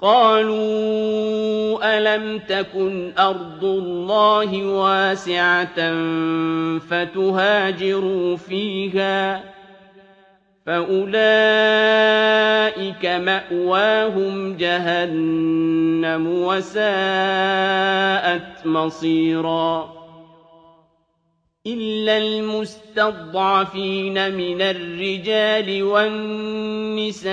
قالوا ألم تكن أرض الله واسعة فتهاجروا فيها فأولئك مأواهم جهنم وساءت مصيراً إلا المستضعفين من الرجال والنساء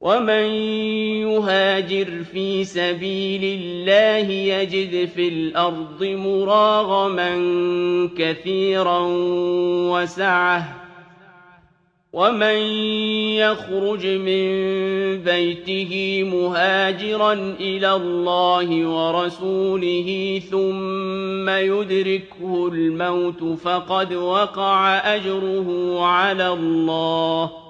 ومن يهاجر في سبيل الله يجد في الأرض مراغما كثيرا وسعه ومن يخرج من بيته مهاجرا إلى الله ورسوله ثم يدركه الموت فقد وقع أجره على الله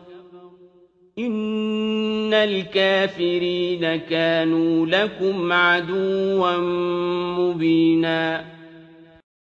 إن الكافرين كانوا لكم عدوا مبينا